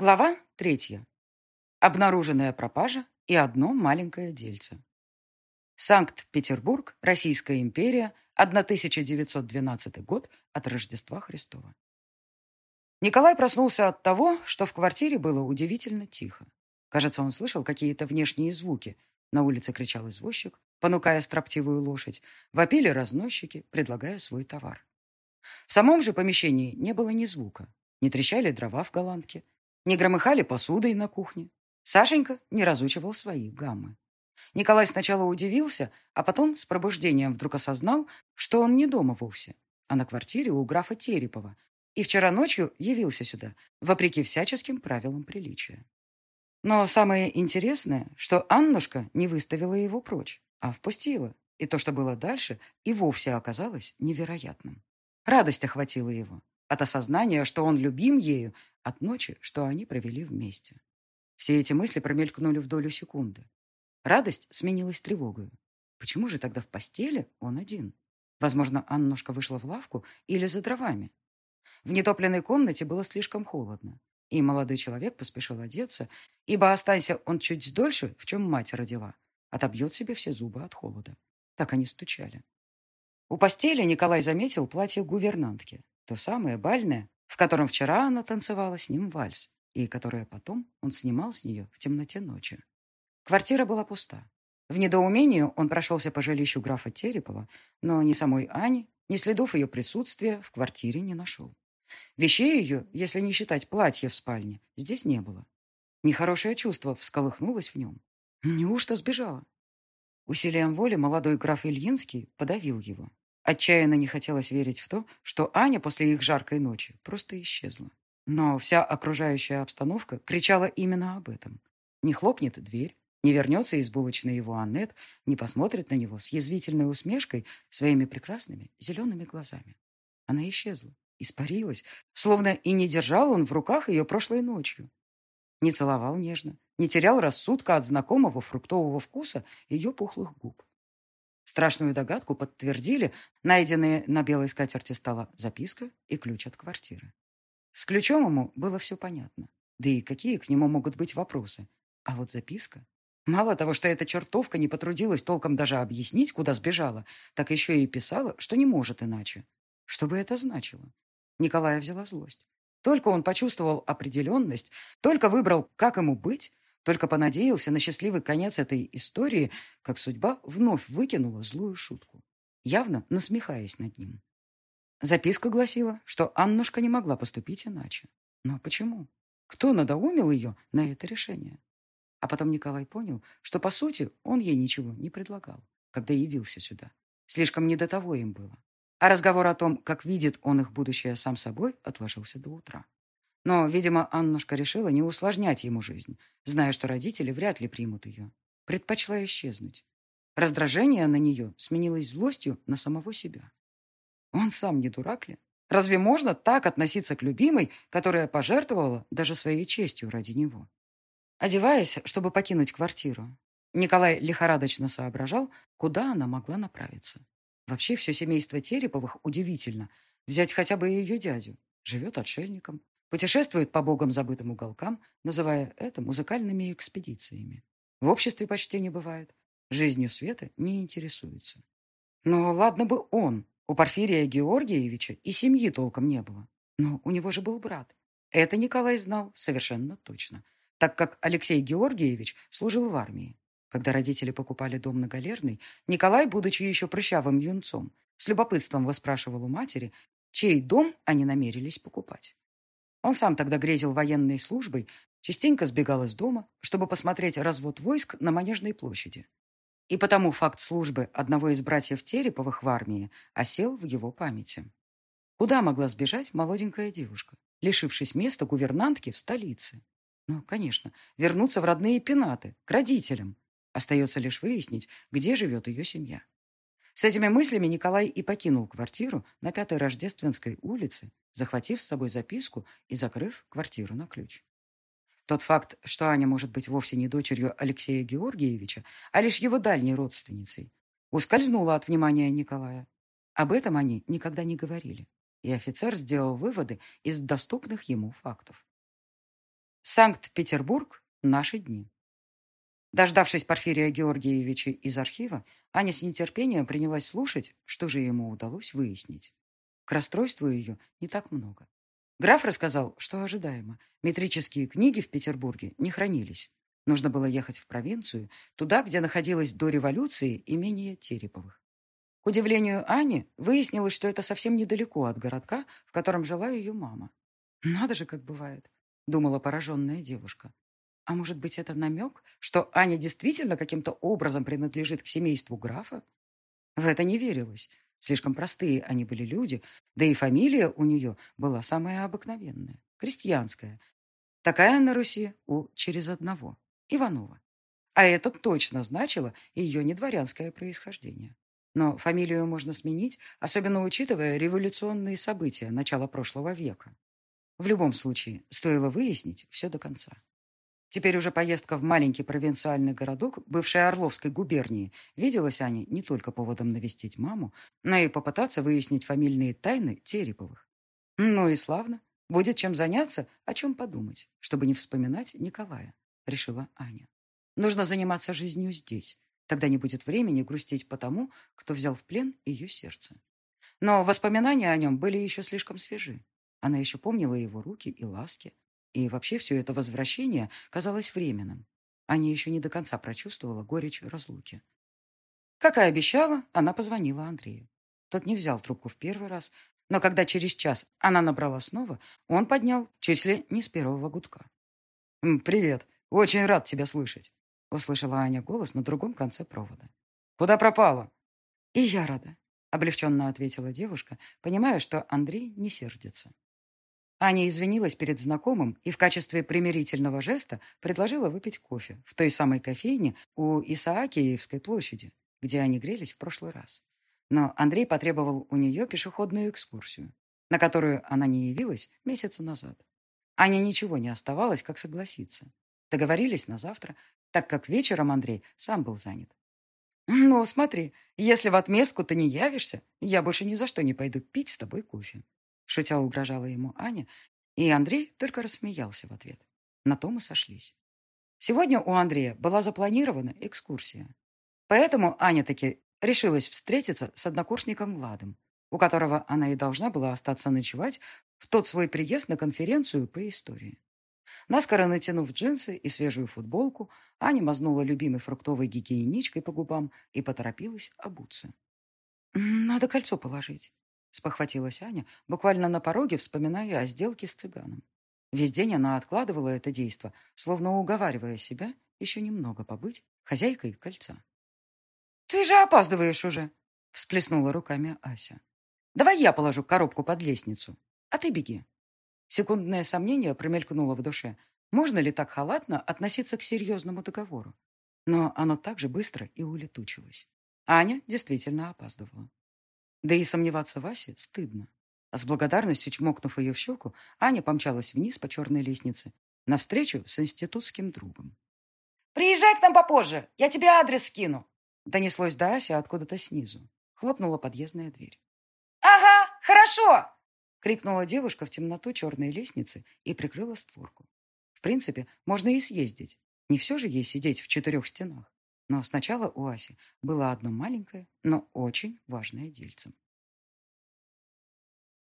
Глава третья. Обнаруженная пропажа и одно маленькое дельце. Санкт-Петербург, Российская империя, 1912 год от Рождества Христова. Николай проснулся от того, что в квартире было удивительно тихо. Кажется, он слышал какие-то внешние звуки. На улице кричал извозчик, понукая строптивую лошадь. Вопили разносчики, предлагая свой товар. В самом же помещении не было ни звука. Не трещали дрова в голландке, не громыхали посудой на кухне. Сашенька не разучивал свои гаммы. Николай сначала удивился, а потом с пробуждением вдруг осознал, что он не дома вовсе, а на квартире у графа Терепова, и вчера ночью явился сюда, вопреки всяческим правилам приличия. Но самое интересное, что Аннушка не выставила его прочь, а впустила, и то, что было дальше, и вовсе оказалось невероятным. Радость охватила его от осознания, что он любим ею, от ночи, что они провели вместе. Все эти мысли промелькнули в долю секунды. Радость сменилась тревогой. Почему же тогда в постели он один? Возможно, Аннушка вышла в лавку или за дровами. В нетопленной комнате было слишком холодно, и молодой человек поспешил одеться, ибо останься он чуть дольше, в чем мать родила, отобьет себе все зубы от холода. Так они стучали. У постели Николай заметил платье гувернантки, то самое бальное, в котором вчера она танцевала с ним вальс, и которое потом он снимал с нее в темноте ночи. Квартира была пуста. В недоумении он прошелся по жилищу графа Терепова, но ни самой Ани, ни следов ее присутствия в квартире не нашел. Вещей ее, если не считать платья в спальне, здесь не было. Нехорошее чувство всколыхнулось в нем. Неужто сбежала? Усилием воли молодой граф Ильинский подавил его. Отчаянно не хотелось верить в то, что Аня после их жаркой ночи просто исчезла. Но вся окружающая обстановка кричала именно об этом. Не хлопнет дверь, не вернется из булочной его Аннет, не посмотрит на него с язвительной усмешкой своими прекрасными зелеными глазами. Она исчезла, испарилась, словно и не держал он в руках ее прошлой ночью. Не целовал нежно, не терял рассудка от знакомого фруктового вкуса ее пухлых губ. Страшную догадку подтвердили найденные на белой скатерти стола записка и ключ от квартиры. С ключом ему было все понятно. Да и какие к нему могут быть вопросы? А вот записка... Мало того, что эта чертовка не потрудилась толком даже объяснить, куда сбежала, так еще и писала, что не может иначе. Что бы это значило? Николая взяла злость. Только он почувствовал определенность, только выбрал, как ему быть, только понадеялся на счастливый конец этой истории, как судьба вновь выкинула злую шутку, явно насмехаясь над ним. Записка гласила, что Аннушка не могла поступить иначе. Но почему? Кто надоумил ее на это решение? А потом Николай понял, что, по сути, он ей ничего не предлагал, когда явился сюда. Слишком не до того им было. А разговор о том, как видит он их будущее сам собой, отложился до утра. Но, видимо, Аннушка решила не усложнять ему жизнь, зная, что родители вряд ли примут ее. Предпочла исчезнуть. Раздражение на нее сменилось злостью на самого себя. Он сам не дурак ли? Разве можно так относиться к любимой, которая пожертвовала даже своей честью ради него? Одеваясь, чтобы покинуть квартиру, Николай лихорадочно соображал, куда она могла направиться. Вообще все семейство Тереповых удивительно. Взять хотя бы ее дядю. Живет отшельником. Путешествует по богам забытым уголкам, называя это музыкальными экспедициями. В обществе почти не бывает. Жизнью света не интересуется. Но ладно бы он. У Порфирия Георгиевича и семьи толком не было. Но у него же был брат. Это Николай знал совершенно точно, так как Алексей Георгиевич служил в армии. Когда родители покупали дом на Галерной, Николай, будучи еще прыщавым юнцом, с любопытством выспрашивал у матери, чей дом они намерились покупать. Он сам тогда грезил военной службой, частенько сбегал из дома, чтобы посмотреть развод войск на Манежной площади. И потому факт службы одного из братьев Тереповых в армии осел в его памяти. Куда могла сбежать молоденькая девушка, лишившись места гувернантки в столице? Ну, конечно, вернуться в родные пенаты, к родителям. Остается лишь выяснить, где живет ее семья. С этими мыслями Николай и покинул квартиру на Пятой Рождественской улице, захватив с собой записку и закрыв квартиру на ключ. Тот факт, что Аня может быть вовсе не дочерью Алексея Георгиевича, а лишь его дальней родственницей, ускользнула от внимания Николая. Об этом они никогда не говорили, и офицер сделал выводы из доступных ему фактов. Санкт-Петербург. Наши дни. Дождавшись Порфирия Георгиевича из архива, Аня с нетерпением принялась слушать, что же ему удалось выяснить. К расстройству ее не так много. Граф рассказал, что ожидаемо. Метрические книги в Петербурге не хранились. Нужно было ехать в провинцию, туда, где находилось до революции имение Тереповых. К удивлению Ани, выяснилось, что это совсем недалеко от городка, в котором жила ее мама. «Надо же, как бывает», — думала пораженная девушка. А может быть, это намек, что Аня действительно каким-то образом принадлежит к семейству графа? В это не верилось. Слишком простые они были люди, да и фамилия у нее была самая обыкновенная, крестьянская. Такая на Руси у через одного, Иванова. А это точно значило ее недворянское происхождение. Но фамилию можно сменить, особенно учитывая революционные события начала прошлого века. В любом случае, стоило выяснить все до конца. Теперь уже поездка в маленький провинциальный городок бывшей Орловской губернии виделась Ане не только поводом навестить маму, но и попытаться выяснить фамильные тайны Тереповых. Ну и славно. Будет чем заняться, о чем подумать, чтобы не вспоминать Николая, решила Аня. Нужно заниматься жизнью здесь. Тогда не будет времени грустить по тому, кто взял в плен ее сердце. Но воспоминания о нем были еще слишком свежи. Она еще помнила его руки и ласки, и вообще все это возвращение казалось временным. Аня еще не до конца прочувствовала горечь разлуки. Как и обещала, она позвонила Андрею. Тот не взял трубку в первый раз, но когда через час она набрала снова, он поднял чуть ли не с первого гудка. «Привет. Очень рад тебя слышать», — услышала Аня голос на другом конце провода. «Куда пропала?» «И я рада», — облегченно ответила девушка, понимая, что Андрей не сердится. Аня извинилась перед знакомым и в качестве примирительного жеста предложила выпить кофе в той самой кофейне у Исаакиевской площади, где они грелись в прошлый раз. Но Андрей потребовал у нее пешеходную экскурсию, на которую она не явилась месяца назад. Ане ничего не оставалось, как согласиться. Договорились на завтра, так как вечером Андрей сам был занят. «Ну, смотри, если в отместку ты не явишься, я больше ни за что не пойду пить с тобой кофе», Шутя угрожала ему Аня, и Андрей только рассмеялся в ответ. На то мы сошлись. Сегодня у Андрея была запланирована экскурсия. Поэтому Аня таки решилась встретиться с однокурсником Владом, у которого она и должна была остаться ночевать в тот свой приезд на конференцию по истории. Наскоро натянув джинсы и свежую футболку, Аня мазнула любимой фруктовой гигиеничкой по губам и поторопилась обуться. «Надо кольцо положить», спохватилась Аня, буквально на пороге вспоминая о сделке с цыганом. Весь день она откладывала это действо, словно уговаривая себя еще немного побыть хозяйкой кольца. «Ты же опаздываешь уже!» — всплеснула руками Ася. «Давай я положу коробку под лестницу, а ты беги». Секундное сомнение промелькнуло в душе. Можно ли так халатно относиться к серьезному договору? Но оно так же быстро и улетучилось. Аня действительно опаздывала. Да и сомневаться в Асе стыдно. А с благодарностью, чмокнув ее в щеку, Аня помчалась вниз по черной лестнице, навстречу с институтским другом. «Приезжай к нам попозже, я тебе адрес скину!» Донеслось до Аси откуда-то снизу. Хлопнула подъездная дверь. «Ага, хорошо!» Крикнула девушка в темноту черной лестницы и прикрыла створку. В принципе, можно и съездить. Не все же ей сидеть в четырех стенах. Но сначала у Аси было одно маленькое, но очень важное дельце.